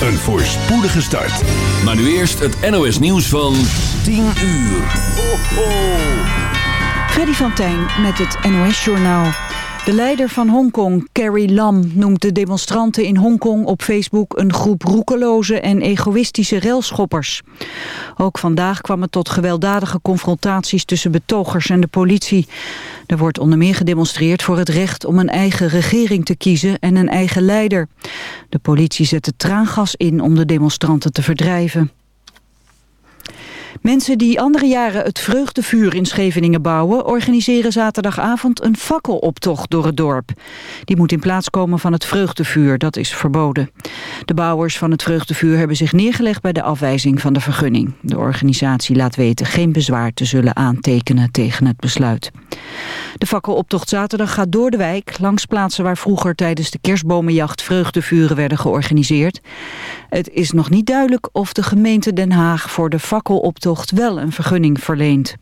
een voorspoedige start. Maar nu eerst het NOS nieuws van 10 uur. Ho. Freddy van Tijn met het NOS Journaal. De leider van Hongkong, Carrie Lam, noemt de demonstranten in Hongkong op Facebook een groep roekeloze en egoïstische railschoppers. Ook vandaag kwam het tot gewelddadige confrontaties tussen betogers en de politie. Er wordt onder meer gedemonstreerd voor het recht om een eigen regering te kiezen en een eigen leider. De politie zette traangas in om de demonstranten te verdrijven. Mensen die andere jaren het vreugdevuur in Scheveningen bouwen... organiseren zaterdagavond een fakkeloptocht door het dorp. Die moet in plaats komen van het vreugdevuur, dat is verboden. De bouwers van het vreugdevuur hebben zich neergelegd... bij de afwijzing van de vergunning. De organisatie laat weten geen bezwaar te zullen aantekenen tegen het besluit. De fakkeloptocht zaterdag gaat door de wijk... langs plaatsen waar vroeger tijdens de kerstbomenjacht... vreugdevuren werden georganiseerd. Het is nog niet duidelijk of de gemeente Den Haag... voor de fakkeloptocht wel een vergunning verleent.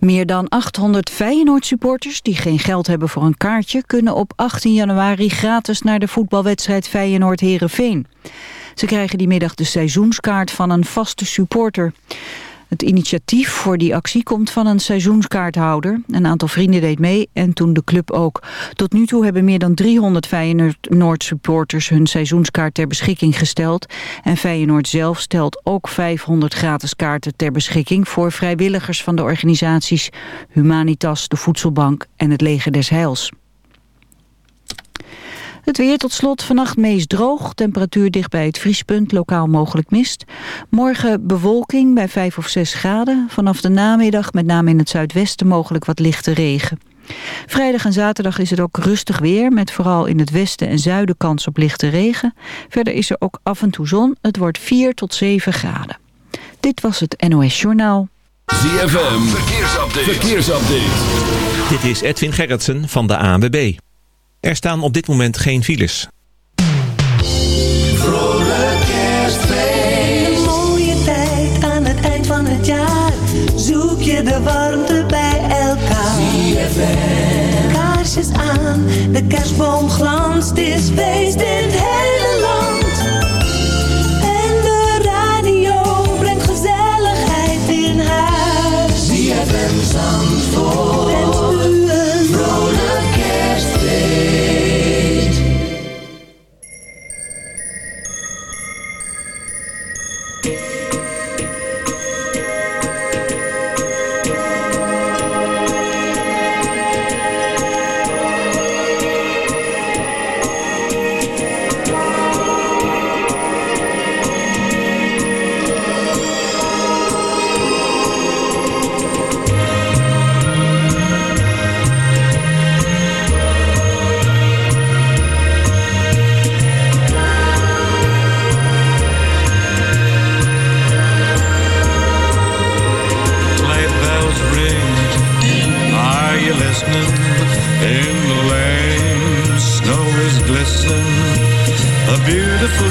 Meer dan 800 Feyenoord-supporters die geen geld hebben voor een kaartje... kunnen op 18 januari gratis naar de voetbalwedstrijd Feyenoord-Herenveen. Ze krijgen die middag de seizoenskaart van een vaste supporter. Het initiatief voor die actie komt van een seizoenskaarthouder. Een aantal vrienden deed mee en toen de club ook. Tot nu toe hebben meer dan 300 Feyenoord supporters hun seizoenskaart ter beschikking gesteld. En Feyenoord zelf stelt ook 500 gratis kaarten ter beschikking voor vrijwilligers van de organisaties Humanitas, de Voedselbank en het Leger des Heils. Het weer tot slot vannacht meest droog. Temperatuur dicht bij het vriespunt, lokaal mogelijk mist. Morgen bewolking bij 5 of 6 graden. Vanaf de namiddag met name in het zuidwesten mogelijk wat lichte regen. Vrijdag en zaterdag is het ook rustig weer... met vooral in het westen en zuiden kans op lichte regen. Verder is er ook af en toe zon. Het wordt 4 tot 7 graden. Dit was het NOS Journaal. ZFM, verkeersupdate. verkeersupdate. Dit is Edwin Gerritsen van de ANWB. Er staan op dit moment geen files. Vrolijk kerstfeest. Een mooie tijd aan het eind van het jaar. Zoek je de warmte bij elkaar. Kaarsjes aan, de kerstboom glanst. Is feest in het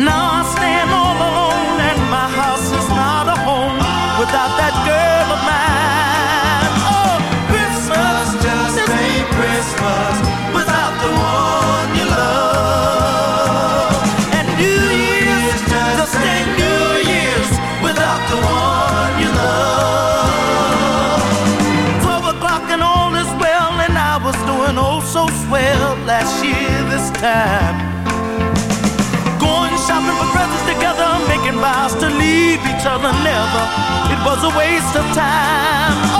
Now each other never. It was a waste of time.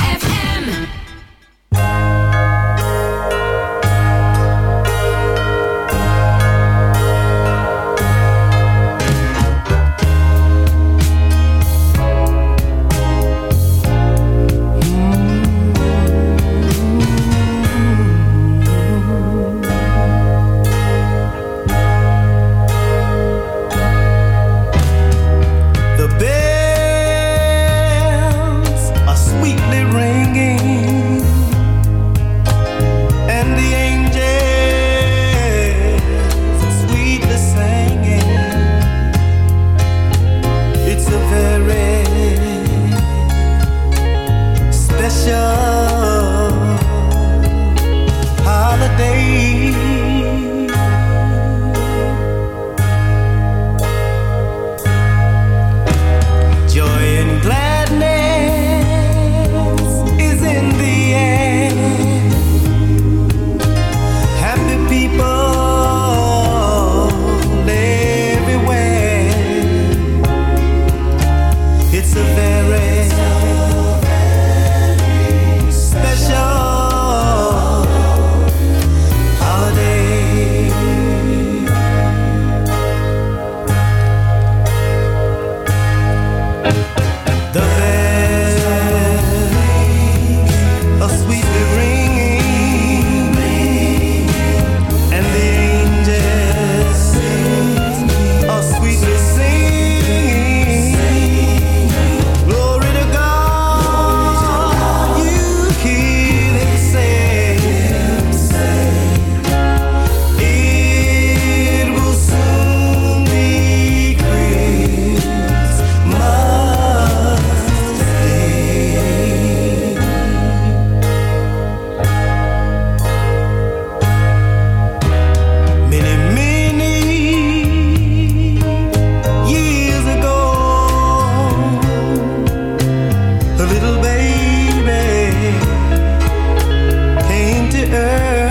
Yeah.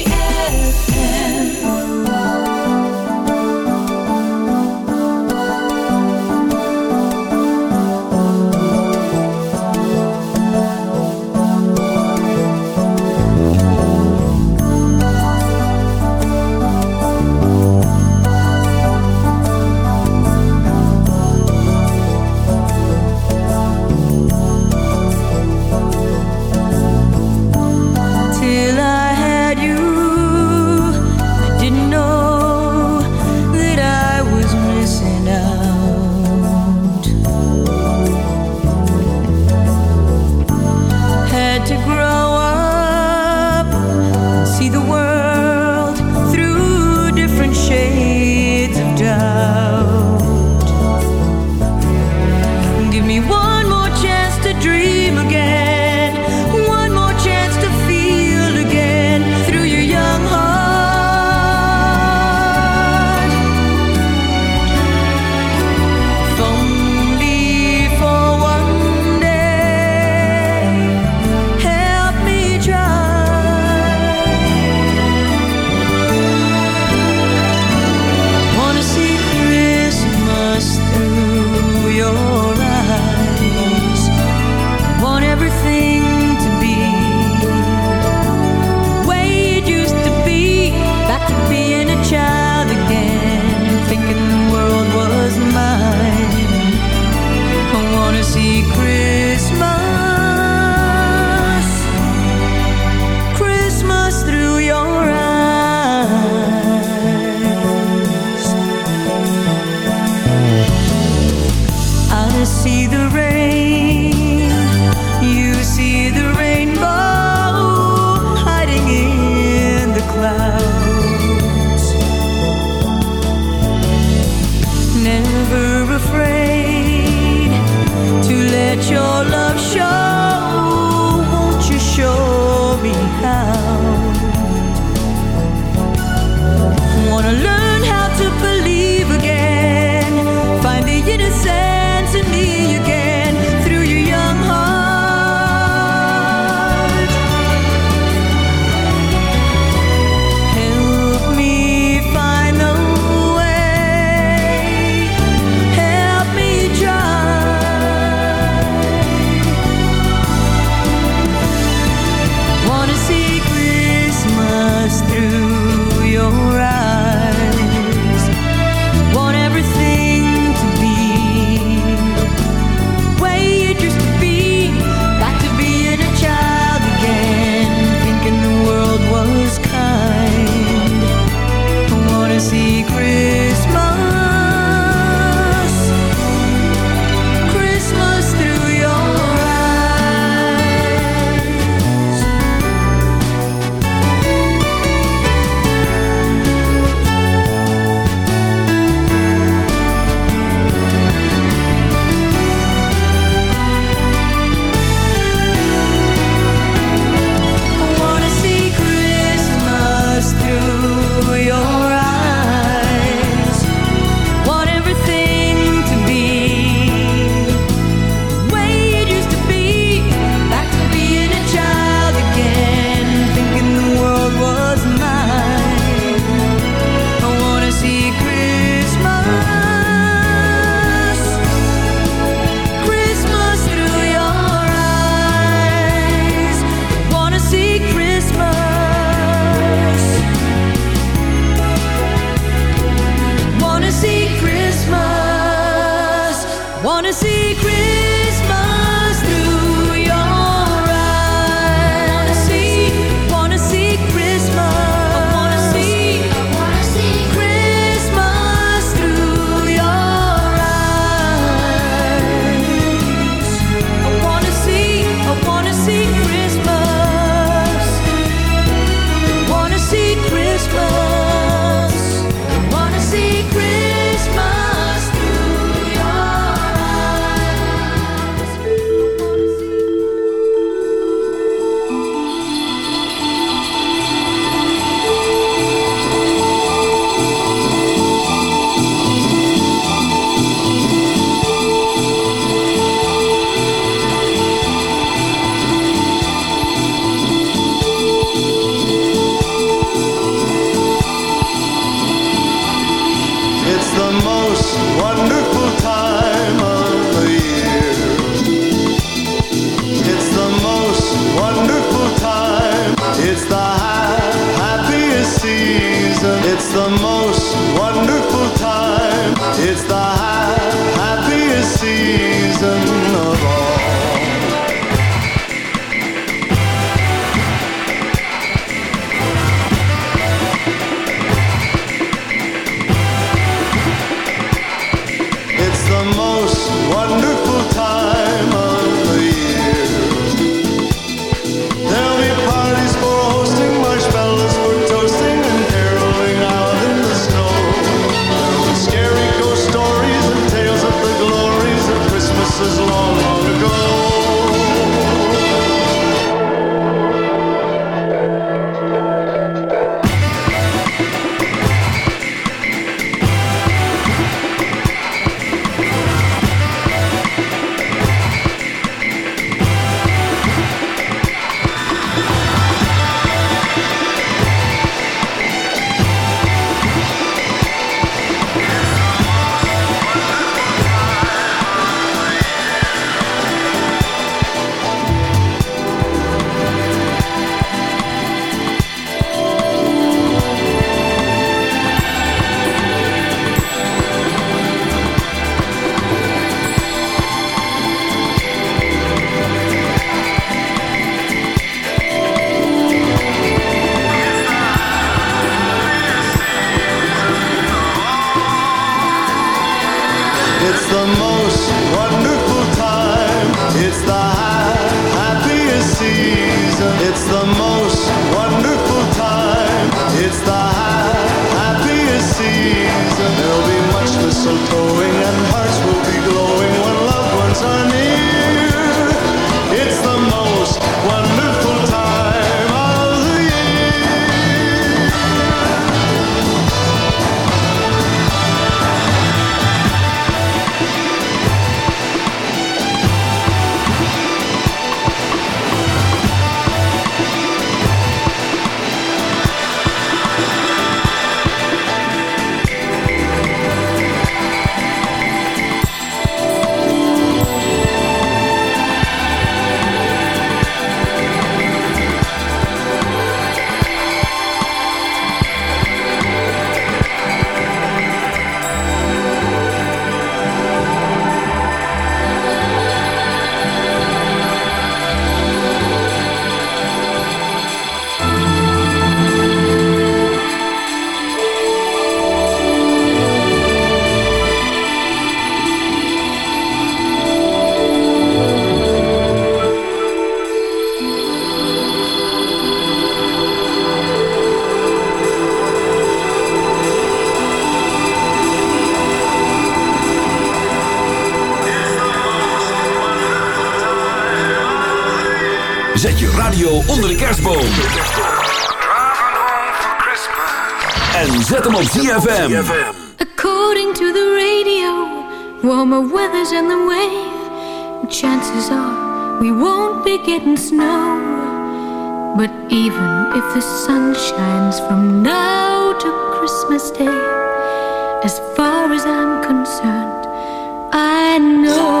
Onder de kerstboom. En zet hem op ZFM. According to the radio, warmer weather's in the way. Chances are we won't be getting snow. But even if the sun shines from now to Christmas Day, as far as I'm concerned, I know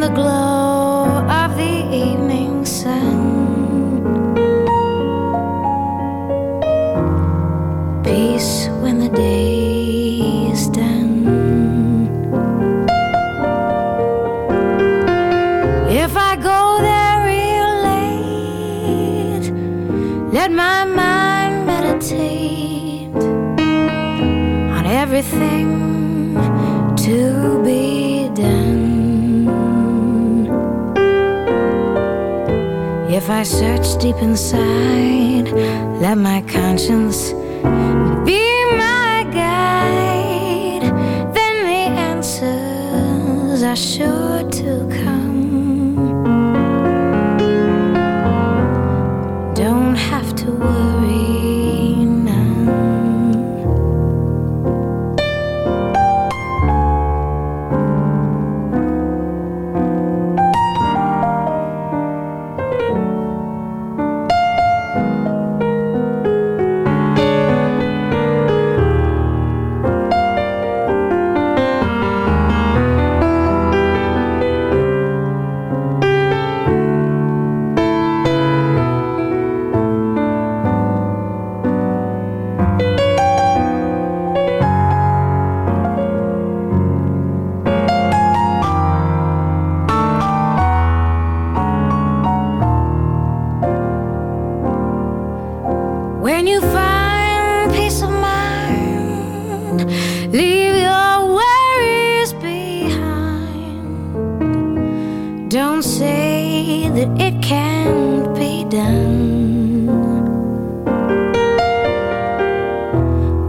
the glow of the evening sun. Peace when the day is done. If I go there real late, let my mind meditate on everything I search deep inside, let my conscience be my guide, then the answers are sure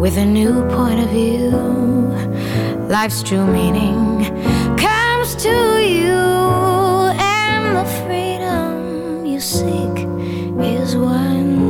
With a new point of view, life's true meaning comes to you, and the freedom you seek is one.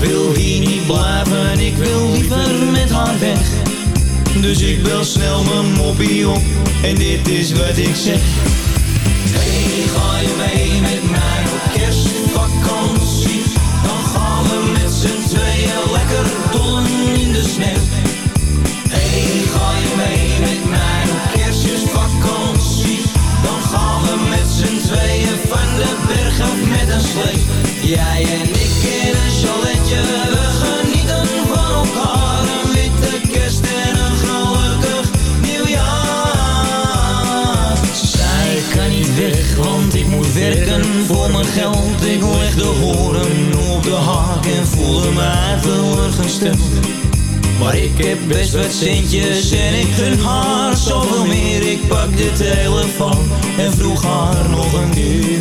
Wil hier niet blijven, ik wil liever met haar weg. Dus ik bel snel mijn moppie op en dit is wat ik zeg. Hey, ga je mee met mij op kerstvakantie? Dan gaan we met z'n tweeën lekker dollen in de sneeuw. Hey, ga je mee met mij op kerstvakantie? Dan gaan we met z'n tweeën van de berg af met een slee. Jij en leg de horen op de haak en voelde mij teleurgesteld. Maar ik heb best wat centjes en ik gun haar zoveel meer. Ik pak de telefoon en vroeg haar nog een keer.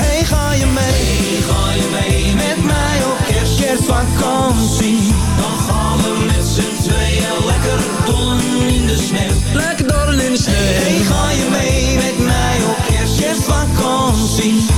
Hey, ga je mee? Ga je mee met mij op kerst, kerstvakantie? Dan gaan we met z'n tweeën lekker dollen in de sneeuw. Lekker dollen in de sneeuw. Hey, ga je mee met mij op kerst, kerstvakantie?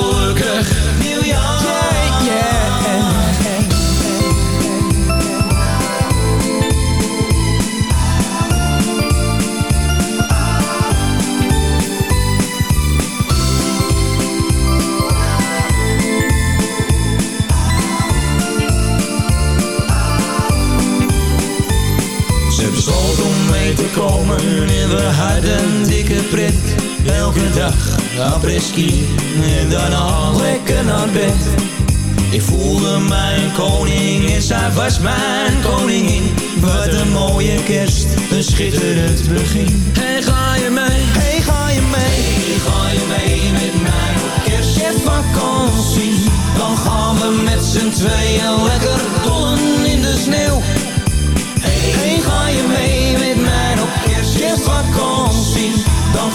komen en we hadden dikke pret. Elke dag apres-ski en daarna lekker naar bed. Ik voelde mijn koning en zij was mijn koningin. Wat een mooie kerst, een schitterend begin. Hey, ga je mee? Hey, ga je mee? Hey, ga je mee met mij op kerst? Kerstvakantie, dan gaan we met z'n tweeën lekker dollen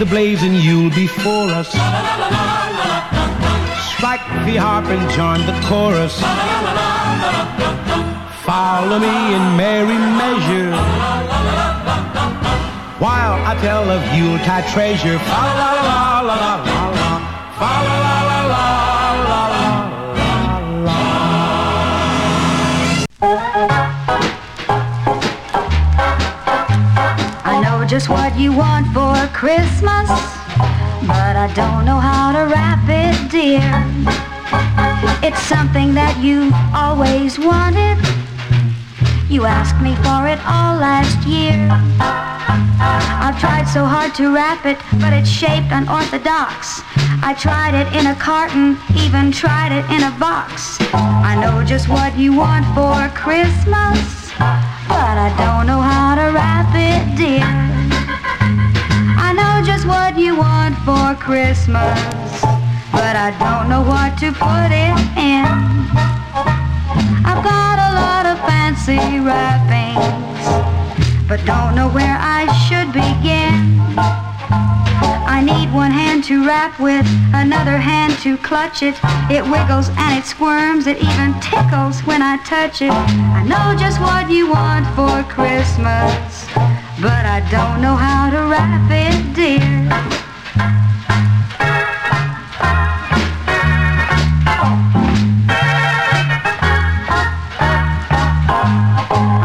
The blazing Yule before us. Strike the harp and join the chorus. Follow me in merry measure. While I tell of Yuletide treasure. La la la la la just what you want for Christmas, but I don't know how to wrap it, dear. It's something that you always wanted. You asked me for it all last year. I've tried so hard to wrap it, but it's shaped unorthodox. I tried it in a carton, even tried it in a box. I know just what you want for Christmas, but I don't know how to wrap it, dear. Know just what you want for Christmas, but I don't know what to put it in. I've got a lot of fancy wrappings, but don't know where I should begin. I need one hand to wrap with, another hand to clutch it. It wiggles and it squirms, it even tickles when I touch it. I know just what you want for Christmas, but I don't know how to wrap it, dear.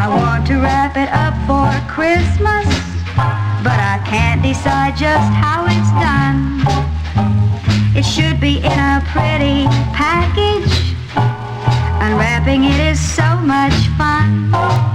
I want to wrap it up for Christmas, but I can't decide just how it's done. It should be in a pretty package. Unwrapping it is so much fun.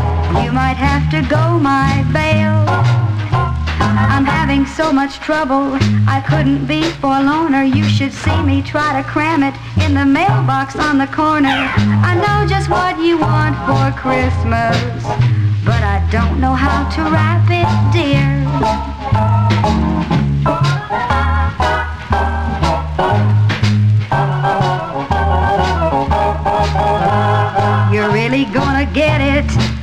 You might have to go my bail. I'm having so much trouble, I couldn't be forlorner. You should see me try to cram it in the mailbox on the corner. I know just what you want for Christmas, but I don't know how to wrap it, dear. You're really gonna get it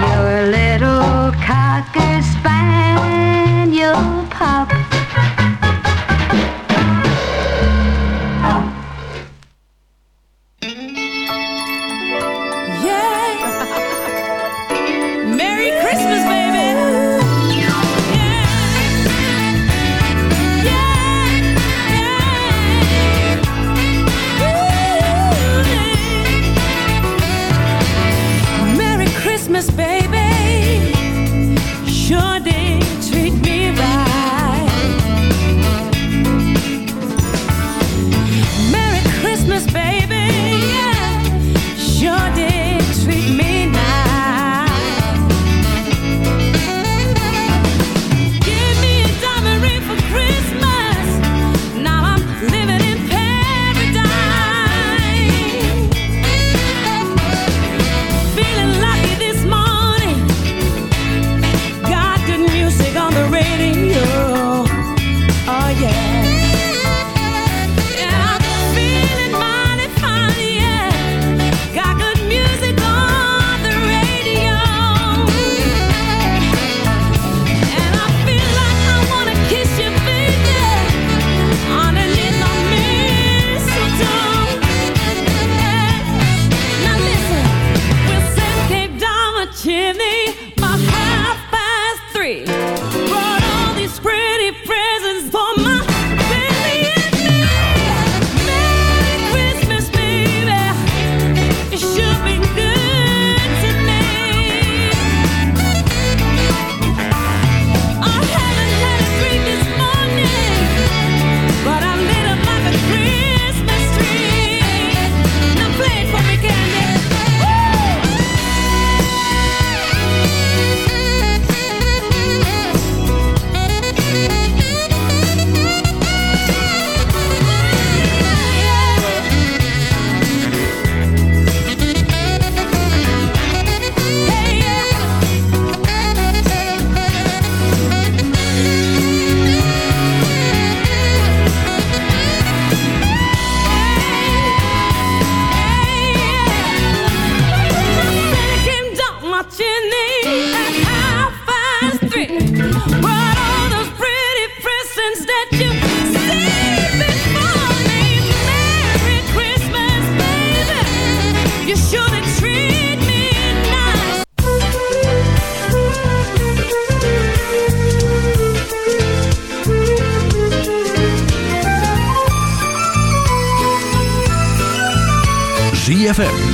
Your little cocker spaniel pup.